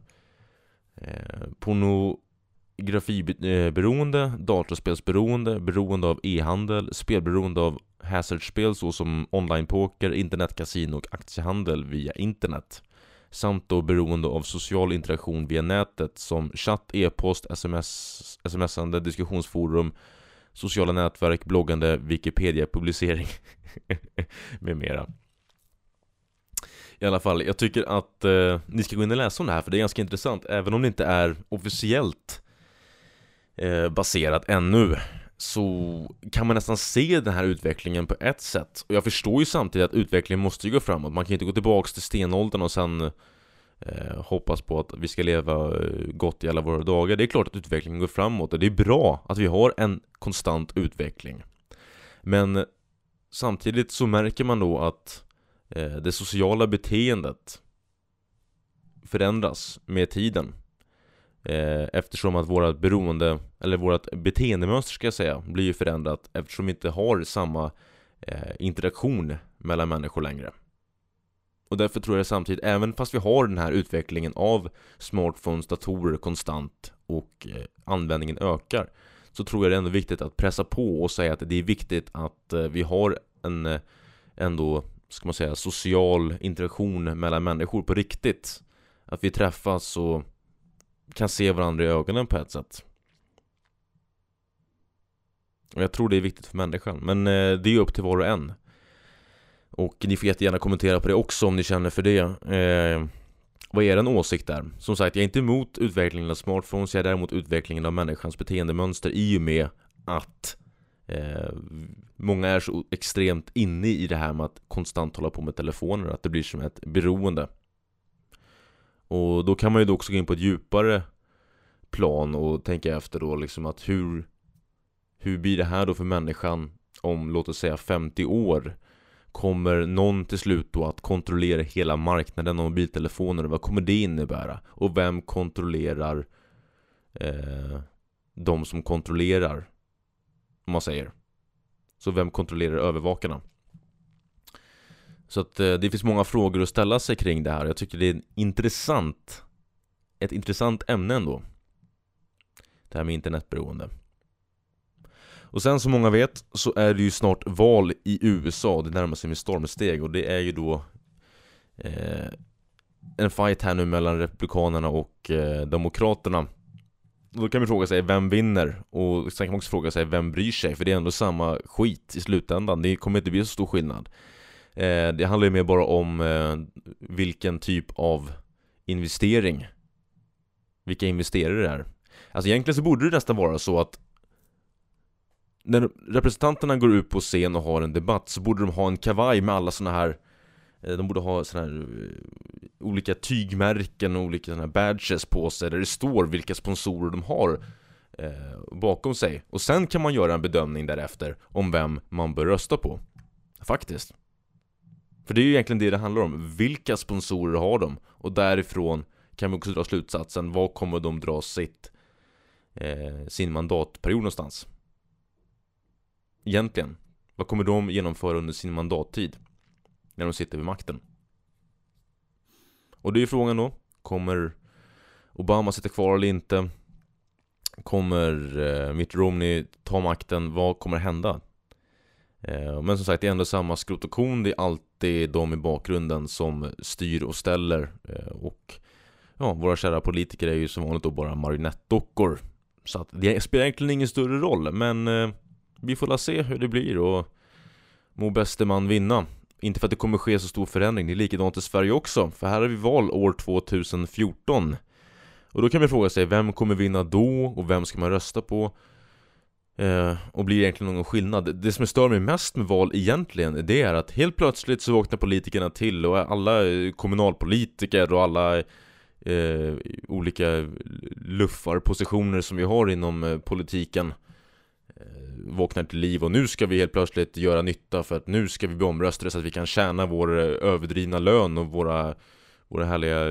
Eh, pornografiberoende, datorspelsberoende, beroende av e-handel, spelberoende av hazardspel såsom online-poker, internetkasino och aktiehandel via internet. Samt då beroende av social interaktion via nätet som chatt, e-post, sms, smsande, diskussionsforum, sociala nätverk, bloggande, Wikipedia-publicering med mera. I alla fall, jag tycker att eh, ni ska gå in och läsa om det här för det är ganska intressant. Även om det inte är officiellt eh, baserat ännu så kan man nästan se den här utvecklingen på ett sätt. Och jag förstår ju samtidigt att utvecklingen måste ju gå framåt. Man kan ju inte gå tillbaks till stenåldern och sen eh, hoppas på att vi ska leva eh, gott i alla våra dagar. Det är klart att utvecklingen går framåt och det är bra att vi har en konstant utveckling. Men eh, samtidigt så märker man då att eh, det sociala beteendet förändras med tiden eh, Eftersom att vårat beroende, eller vårat beteendemönster ska jag säga, blir ju förändrat eftersom vi inte har samma eh, interaktion mellan människor längre och därför tror jag samtidigt, även fast vi har den här utvecklingen av smartphones, datorer konstant och eh, användningen ökar Så tror jag det är ändå viktigt att pressa på och säga att det är viktigt att eh, vi har en eh, ändå, ska man säga, social interaktion mellan människor på riktigt. Att vi träffas och kan se varandra i ögonen på ett sätt. Och jag tror det är viktigt för människan, men eh, det är upp till var och en och ni får jättegärna kommentera på det också om ni känner för det eh, Vad är en åsikt där? Som sagt, jag är inte emot utvecklingen av smartphones Jag är däremot utvecklingen av människans beteendemönster i och med att eh, Många är så extremt inne i det här med att konstant hålla på med telefoner Att det blir som ett beroende Och då kan man ju då också gå in på ett djupare plan och tänka efter då liksom att hur Hur blir det här då för människan om låt oss säga 50 år? Kommer någon till slut då att kontrollera hela marknaden av mobiltelefoner? Vad kommer det innebära? Och vem kontrollerar eh, de som kontrollerar? Om man säger Så vem kontrollerar övervakarna? Så att eh, det finns många frågor att ställa sig kring det här Jag tycker det är intressant Ett intressant ämne ändå Det här med internetberoende och sen som många vet så är det ju snart val i USA, det närmar sig med stormsteg och det är ju då eh, en fight här nu mellan Republikanerna och eh, Demokraterna och Då kan man fråga sig, vem vinner? Och sen kan man också fråga sig, vem bryr sig? För det är ändå samma skit i slutändan, det kommer inte bli så stor skillnad eh, Det handlar ju mer bara om eh, vilken typ av investering Vilka investerare det är Alltså egentligen så borde det nästan vara så att när representanterna går ut på scen och har en debatt så borde de ha en kavaj med alla såna här eh, De borde ha såna här eh, olika tygmärken och olika såna här badges på sig där det står vilka sponsorer de har eh, bakom sig Och sen kan man göra en bedömning därefter om vem man bör rösta på Faktiskt För det är ju egentligen det det handlar om, vilka sponsorer har de? Och därifrån kan vi också dra slutsatsen, vad kommer de dra sitt eh, sin mandatperiod någonstans? Egentligen, vad kommer de genomföra under sin mandattid? När de sitter vid makten? Och det är ju frågan då, kommer Obama sitta kvar eller inte? Kommer eh, Mitt Romney ta makten? Vad kommer hända? Eh, men som sagt, det är ändå samma skrot och kon, det är alltid de i bakgrunden som styr och ställer eh, Och ja, våra kära politiker är ju som vanligt då bara marionettdockor Så att det spelar egentligen ingen större roll, men eh, vi får la se hur det blir och må bäste man vinna. Inte för att det kommer ske så stor förändring, det är likadant i Sverige också, för här har vi val år 2014. Och då kan man fråga sig, vem kommer vinna då och vem ska man rösta på? Eh, och blir det egentligen någon skillnad? Det som stör mig mest med val egentligen, det är att helt plötsligt så vaknar politikerna till och alla eh, kommunalpolitiker och alla eh, olika luffarpositioner som vi har inom eh, politiken Eh, vaknar till liv och nu ska vi helt plötsligt göra nytta för att nu ska vi bli omröstade så att vi kan tjäna vår eh, överdrivna lön och våra, våra härliga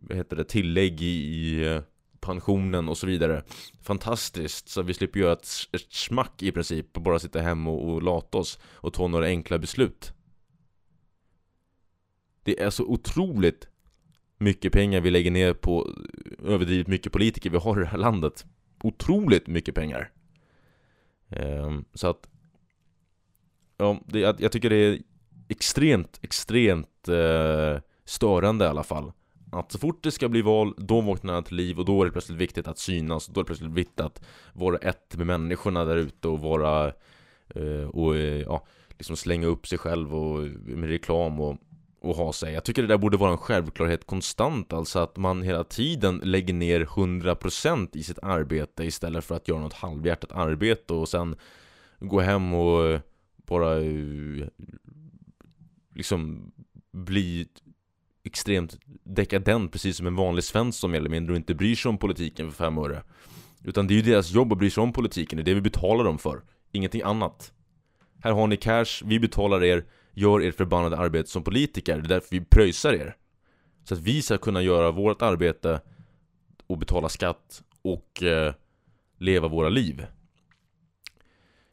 vad heter det, tillägg i, i eh, pensionen och så vidare. Fantastiskt, så vi slipper göra ett, ett smack i princip och bara sitta hemma och, och lata oss och ta några enkla beslut. Det är så otroligt mycket pengar vi lägger ner på överdrivet mycket politiker vi har i det här landet. Otroligt mycket pengar. Ehm, så att Ja, det, jag, jag, tycker det är extremt, extremt eh, störande i alla fall. Att så fort det ska bli val, då vaknar han till liv och då är det plötsligt viktigt att synas Då är det plötsligt viktigt att vara ett med människorna där ute och vara eh, Och eh, ja, liksom slänga upp sig själv och med reklam och att ha sig. Jag tycker det där borde vara en självklarhet konstant, alltså att man hela tiden lägger ner 100% i sitt arbete istället för att göra något halvhjärtat arbete och sen gå hem och eh, bara eh, liksom bli extremt dekadent precis som en vanlig svensson mer eller mindre och inte bryr sig om politiken för fem öre. Utan det är ju deras jobb att bry sig om politiken, det är det vi betalar dem för, ingenting annat. Här har ni cash, vi betalar er Gör ert förbannade arbete som politiker, det är därför vi pröjsar er Så att vi ska kunna göra vårt arbete och betala skatt och eh, leva våra liv.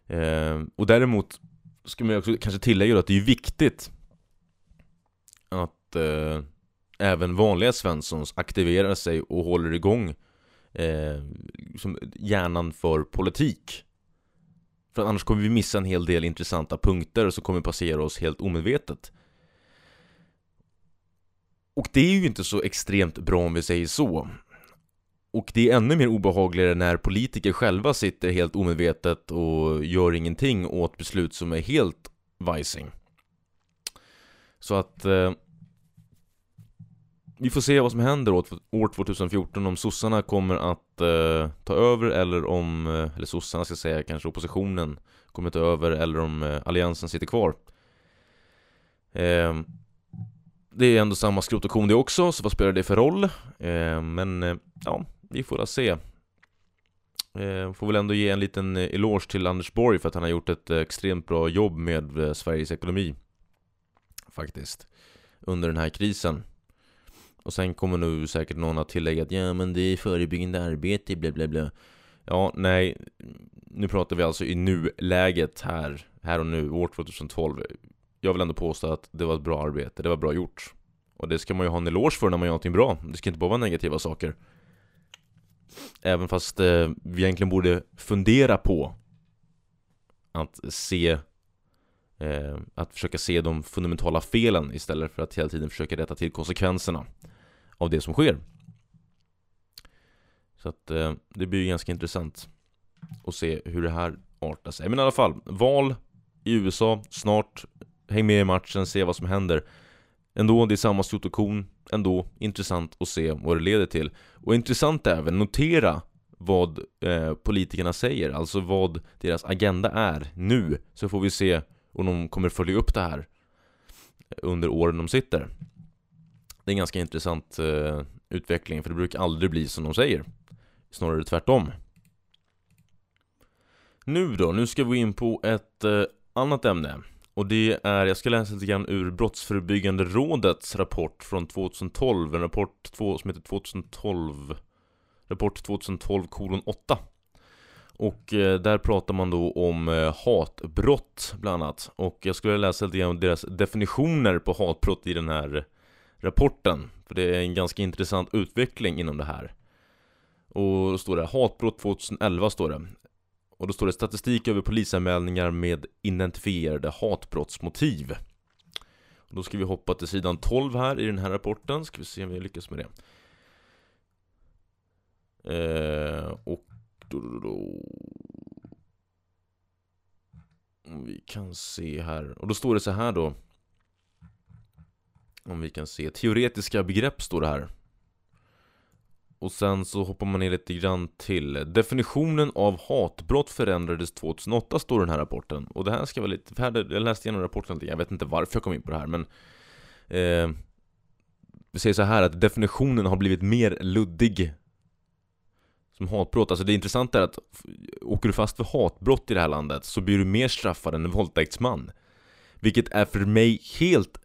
Eh, och däremot ska man också kanske tillägga att det är viktigt att eh, även vanliga Svenssons aktiverar sig och håller igång eh, liksom hjärnan för politik. För annars kommer vi missa en hel del intressanta punkter som kommer passera oss helt omedvetet. Och det är ju inte så extremt bra om vi säger så. Och det är ännu mer obehagligare när politiker själva sitter helt omedvetet och gör ingenting åt beslut som är helt vajsing. Så att eh, vi får se vad som händer år 2014 om sossarna kommer att eh, ta över eller om, eh, eller sossarna ska säga, kanske oppositionen kommer ta över eller om eh, alliansen sitter kvar. Eh, det är ändå samma skrot och kon det också, så vad spelar det för roll? Eh, men eh, ja, vi får väl se. Ehm, får väl ändå ge en liten eh, eloge till Anders Borg för att han har gjort ett eh, extremt bra jobb med eh, Sveriges ekonomi. Faktiskt. Under den här krisen. Och sen kommer nu säkert någon att tillägga att ja men det är förebyggande arbete, bla bla bla. Ja, nej. Nu pratar vi alltså i nuläget här, här och nu, år 2012 Jag vill ändå påstå att det var ett bra arbete, det var bra gjort. Och det ska man ju ha en eloge för när man gör någonting bra. Det ska inte bara vara negativa saker. Även fast eh, vi egentligen borde fundera på Att se eh, Att försöka se de fundamentala felen istället för att hela tiden försöka rätta till konsekvenserna av det som sker. Så att eh, det blir ganska intressant att se hur det här artar sig. Men i alla fall, val i USA snart. Häng med i matchen, se vad som händer. Ändå, det är samma situation. Ändå intressant att se vad det leder till. Och intressant även, notera vad eh, politikerna säger, alltså vad deras agenda är nu. Så får vi se om de kommer följa upp det här under åren de sitter. Det är en ganska intressant eh, utveckling, för det brukar aldrig bli som de säger. Snarare tvärtom. Nu då, nu ska vi in på ett eh, annat ämne. Och det är, jag ska läsa lite grann ur Brottsförebyggande rådets rapport från 2012, en rapport två, som heter 2012 Rapport 2012 kolon 8 Och eh, där pratar man då om eh, hatbrott bland annat Och jag skulle läsa lite grann om deras definitioner på hatbrott i den här rapporten För det är en ganska intressant utveckling inom det här. Och då står det Hatbrott 2011 står det. Och då står det statistik över polisanmälningar med identifierade hatbrottsmotiv. Och Då ska vi hoppa till sidan 12 här i den här rapporten Ska vi se om vi lyckas med det. Eh, Och då, då, då. Vi kan se här. Och då står det så här då om vi kan se, teoretiska begrepp står det här. Och sen så hoppar man ner lite grann till. Definitionen av hatbrott förändrades 2008 står den här rapporten. Och det här ska vara lite, jag läste igenom rapporten lite, jag vet inte varför jag kom in på det här men eh, Vi säger så här att definitionen har blivit mer luddig som hatbrott, alltså det intressanta är att Åker du fast för hatbrott i det här landet så blir du mer straffad än en våldtäktsman. Vilket är för mig helt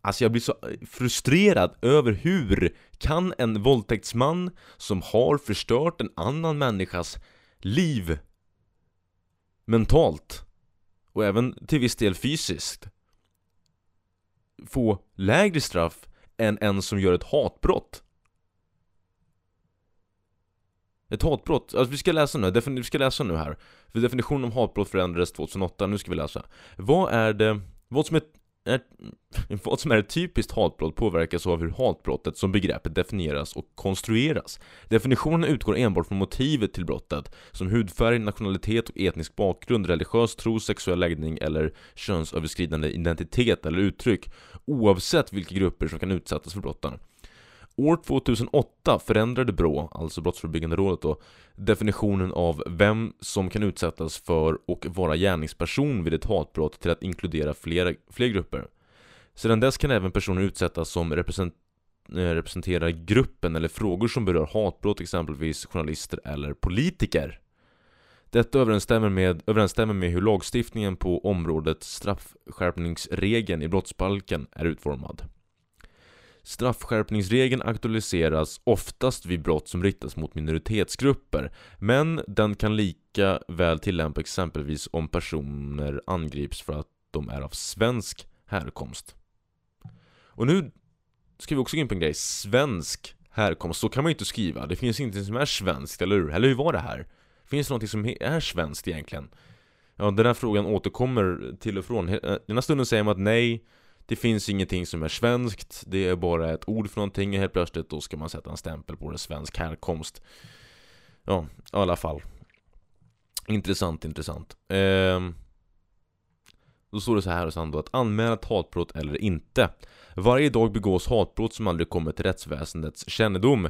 Alltså jag blir så eh, frustrerad över hur kan en våldtäktsman som har förstört en annan människas liv mentalt och även till viss del fysiskt få lägre straff än en som gör ett hatbrott? Ett hatbrott, alltså vi ska läsa nu, vi ska läsa nu här. För definitionen om hatbrott förändrades 2008, nu ska vi läsa. Vad är det, vad som är är, vad som är ett typiskt hatbrott påverkas av hur hatbrottet som begreppet definieras och konstrueras. Definitionen utgår enbart från motivet till brottet, som hudfärg, nationalitet och etnisk bakgrund, religiös tro, sexuell läggning eller könsöverskridande identitet eller uttryck, oavsett vilka grupper som kan utsättas för brotten. År 2008 förändrade BRÅ, alltså Brottsförebyggande rådet då, definitionen av vem som kan utsättas för och vara gärningsperson vid ett hatbrott till att inkludera fler, fler grupper. Sedan dess kan även personer utsättas som represent, eh, representerar gruppen eller frågor som berör hatbrott, exempelvis journalister eller politiker. Detta överensstämmer med, överensstämmer med hur lagstiftningen på området straffskärpningsregeln i brottsbalken är utformad. Straffskärpningsregeln aktualiseras oftast vid brott som riktas mot minoritetsgrupper Men den kan lika väl tillämpas exempelvis om personer angrips för att de är av svensk härkomst Och nu ska vi också gå in på en grej, svensk härkomst, så kan man ju inte skriva Det finns ingenting som är svenskt, eller hur? Eller hur var det här? Finns det någonting som är svenskt egentligen? Ja, den här frågan återkommer till och från eh, Den här stunden säger man att nej det finns ingenting som är svenskt, det är bara ett ord för någonting. Och helt plötsligt då ska man sätta en stämpel på det, svensk härkomst. Ja, i alla fall. Intressant, intressant. Ehm, Då står det så här sen då att anmäla ett hatbrott eller inte. Varje dag begås hatbrott som aldrig kommer till rättsväsendets kännedom.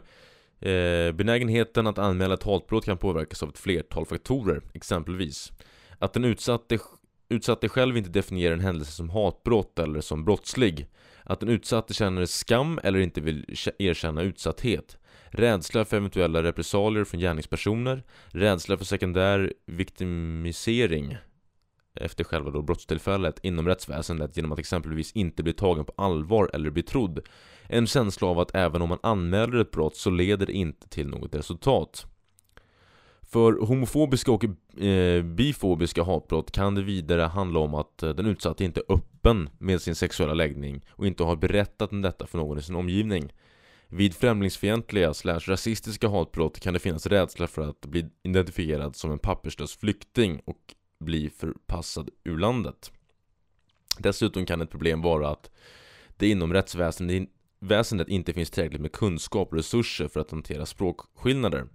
Eh, Benägenheten att anmäla ett hatbrott kan påverkas av ett flertal faktorer Exempelvis att den utsatte utsatte själv inte definierar en händelse som hatbrott eller som brottslig. Att den utsatte känner skam eller inte vill erkänna utsatthet. Rädsla för eventuella repressalier från gärningspersoner. Rädsla för sekundär viktimisering efter själva då brottstillfället inom rättsväsendet genom att exempelvis inte bli tagen på allvar eller bli trodd. En känsla av att även om man anmäler ett brott så leder det inte till något resultat. För homofobiska och eh, bifobiska hatbrott kan det vidare handla om att eh, den utsatte inte är öppen med sin sexuella läggning och inte har berättat om detta för någon i sin omgivning. Vid främlingsfientliga slash rasistiska hatbrott kan det finnas rädsla för att bli identifierad som en papperslös flykting och bli förpassad ur landet. Dessutom kan ett problem vara att det inom rättsväsendet inte finns tillräckligt med kunskap och resurser för att hantera språkskillnader.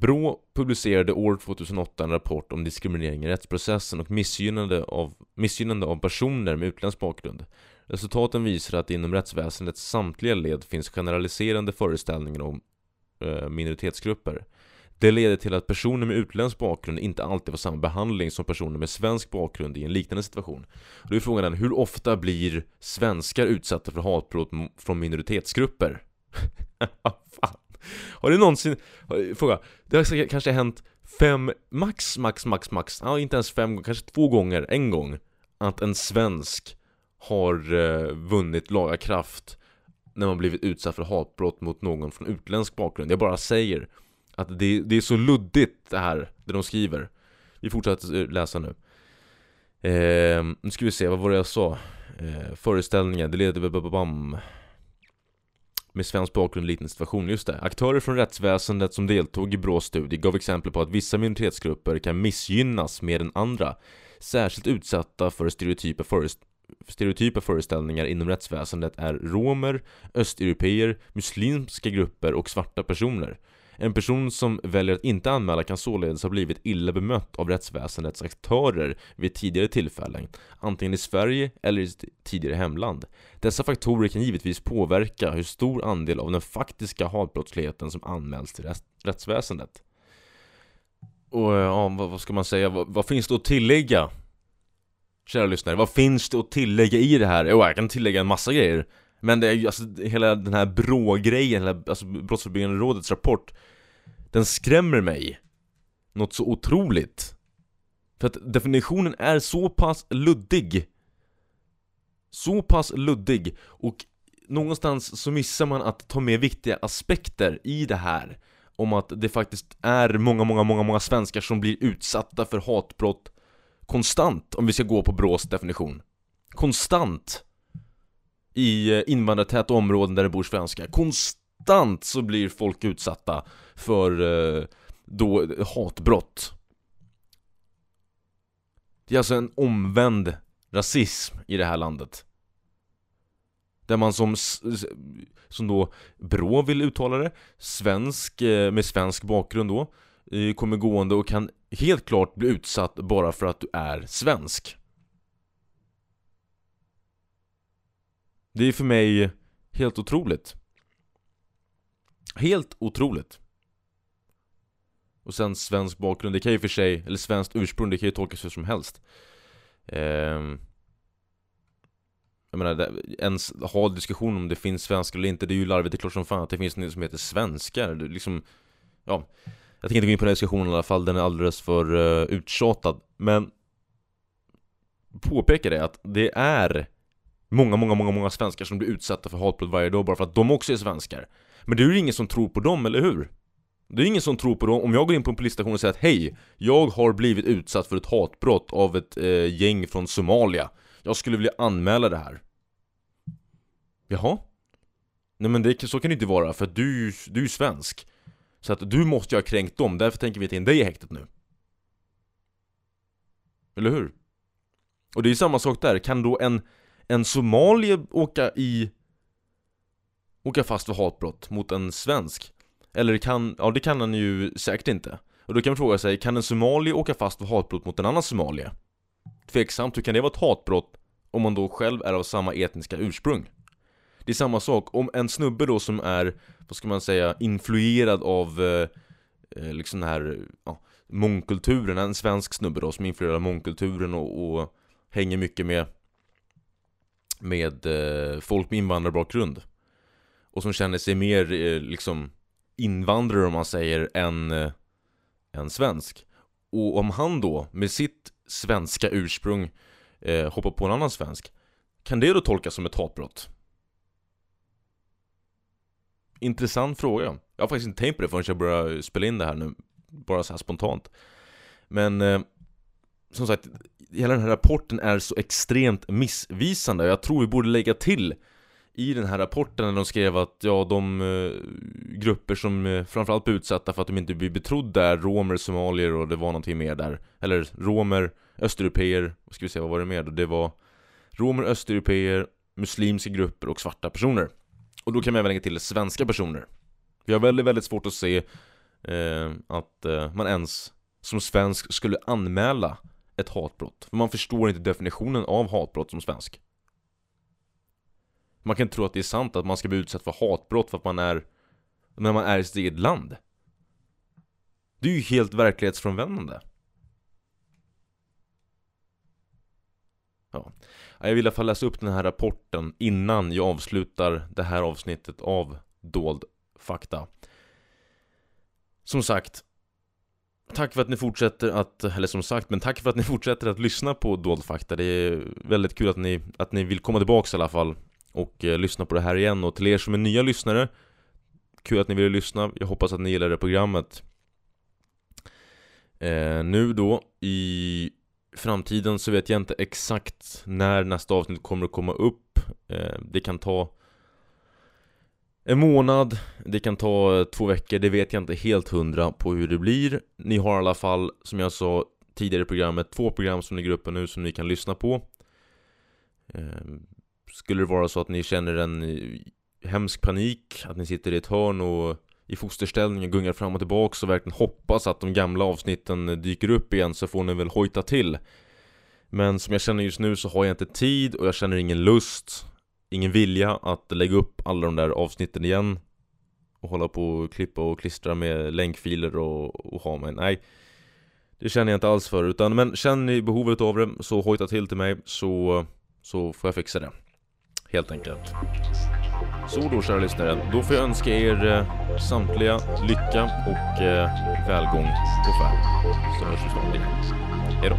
Brå publicerade år 2008 en rapport om diskriminering i rättsprocessen och missgynnande av, missgynnande av personer med utländsk bakgrund. Resultaten visar att inom rättsväsendets samtliga led finns generaliserande föreställningar om eh, minoritetsgrupper. Det leder till att personer med utländsk bakgrund inte alltid får samma behandling som personer med svensk bakgrund i en liknande situation. Och då är frågan den, hur ofta blir svenskar utsatta för hatbrott från minoritetsgrupper? Fan. Har det någonsin, fråga, det har kanske hänt fem, max, max, max, max, ja inte ens fem, kanske två gånger, en gång Att en svensk har eh, vunnit laga kraft när man blivit utsatt för hatbrott mot någon från utländsk bakgrund. Jag bara säger att det, det är så luddigt det här, det de skriver. Vi fortsätter läsa nu. Eh, Nu ska vi se, vad var det jag sa? Eh, föreställningen, det leder bam med svensk bakgrund i liten situation, just det. Aktörer från rättsväsendet som deltog i BRÅs studie gav exempel på att vissa minoritetsgrupper kan missgynnas mer än andra, särskilt utsatta för stereotypa, förest stereotypa föreställningar inom rättsväsendet är romer, östeuropeer, muslimska grupper och svarta personer. En person som väljer att inte anmäla kan således ha blivit illa bemött av rättsväsendets aktörer vid tidigare tillfällen, antingen i Sverige eller i sitt tidigare hemland. Dessa faktorer kan givetvis påverka hur stor andel av den faktiska hatbrottsligheten som anmäls till rättsväsendet. Och ja, vad, ska man säga? Vad, vad finns det att tillägga? Kära lyssnare, vad finns det att tillägga i det här? Jo, jag kan tillägga en massa grejer men det är ju alltså hela den här BRÅ-grejen, hela, alltså Brottsförebyggande rådets rapport Den skrämmer mig Något så otroligt. För att definitionen är så pass luddig. Så pass luddig. Och någonstans så missar man att ta med viktiga aspekter i det här. Om att det faktiskt är många, många, många, många svenskar som blir utsatta för hatbrott Konstant, om vi ska gå på BRÅs definition. Konstant i eh, invandrartäta områden där det bor svenskar. Konstant så blir folk utsatta för eh, då hatbrott. Det är alltså en omvänd rasism i det här landet. Där man som, som då Brå vill uttala det, svensk, eh, med svensk bakgrund då, kommer gående och kan helt klart bli utsatt bara för att du är svensk. Det är för mig helt otroligt. Helt otroligt. Och sen svensk bakgrund, det kan ju för sig, eller svenskt ursprung, det kan ju tolkas hur som helst. Ehm, jag menar, ens ha diskussion om det finns svenskar eller inte, det är ju larvigt, det är klart som fan att det finns något som heter svenskar, det liksom Ja, jag tänker inte gå in på den här diskussionen i alla fall, den är alldeles för uh, uttjatad. Men Påpeka det att det är många, många, många, många svenskar som blir utsatta för hatbrott varje dag bara för att de också är svenskar. Men det är ju ingen som tror på dem, eller hur? Det är ingen som tror på dem. Om jag går in på en polisstation och säger att hej, jag har blivit utsatt för ett hatbrott av ett eh, gäng från Somalia. Jag skulle vilja anmäla det här. Jaha? Nej men det, så kan det inte vara, för att du, du är ju svensk. Så att du måste ju ha kränkt dem, därför tänker vi ta in dig i häktet nu. Eller hur? Och det är ju samma sak där, kan då en, en somalier åka i åka fast för hatbrott mot en svensk? Eller kan, ja det kan han ju säkert inte. Och då kan man fråga sig, kan en somalier åka fast för hatbrott mot en annan somalier? Tveksamt, hur kan det vara ett hatbrott om man då själv är av samma etniska ursprung? Det är samma sak, om en snubbe då som är, vad ska man säga, influerad av eh, eh liksom den här, ja, mångkulturen, en svensk snubbe då som är influerad av mångkulturen och, och hänger mycket med med eh, folk med invandrarbakgrund. Och som känner sig mer eh, liksom invandrare om man säger än, eh, än svensk. Och om han då med sitt svenska ursprung eh, hoppar på en annan svensk kan det då tolkas som ett hatbrott? Intressant fråga. Jag har faktiskt inte tänkt på det förrän jag började spela in det här nu Bara så här spontant. Men eh, som sagt Hela den här rapporten är så extremt missvisande. Jag tror vi borde lägga till i den här rapporten när de skrev att ja, de eh, grupper som eh, framförallt blir utsatta för att de inte blir betrodda är romer, somalier och det var någonting mer där. Eller romer, östeuropeer, vad ska vi säga, vad var det mer då? Det var romer, östeuropeer, muslimska grupper och svarta personer. Och då kan man även lägga till svenska personer. Vi har väldigt, väldigt svårt att se eh, att eh, man ens som svensk skulle anmäla ett hatbrott. För man förstår inte definitionen av hatbrott som svensk. Man kan inte tro att det är sant att man ska bli utsatt för hatbrott för att man är När man är i sitt eget land. Det är ju helt verklighetsfrånvändande. Ja Jag vill i alla fall läsa upp den här rapporten innan jag avslutar det här avsnittet av Dold Fakta. Som sagt Tack för att ni fortsätter att, eller som sagt, men tack för att ni fortsätter att lyssna på Dold Fakta Det är väldigt kul att ni, att ni vill komma tillbaks i alla fall och eh, lyssna på det här igen. Och till er som är nya lyssnare, kul att ni ville lyssna. Jag hoppas att ni gillar det programmet. Eh, nu då, i framtiden så vet jag inte exakt när nästa avsnitt kommer att komma upp. Eh, det kan ta en månad, det kan ta eh, två veckor, det vet jag inte helt hundra på hur det blir. Ni har i alla fall, som jag sa tidigare i programmet, två program som ligger uppe nu som ni kan lyssna på. Ehm, skulle det vara så att ni känner en eh, hemsk panik, att ni sitter i ett hörn och i fosterställning och gungar fram och tillbaka och verkligen hoppas att de gamla avsnitten dyker upp igen så får ni väl hojta till. Men som jag känner just nu så har jag inte tid och jag känner ingen lust, ingen vilja att lägga upp alla de där avsnitten igen och hålla på och klippa och klistra med länkfiler och, och ha mig. Nej, det känner jag inte alls för. Utan, men känner ni behovet av det så hojta till till mig så, så får jag fixa det helt enkelt. Så då kära lyssnare, då får jag önska er eh, samtliga lycka och eh, välgång på färd. Så hörs vi snart igen. Hejdå!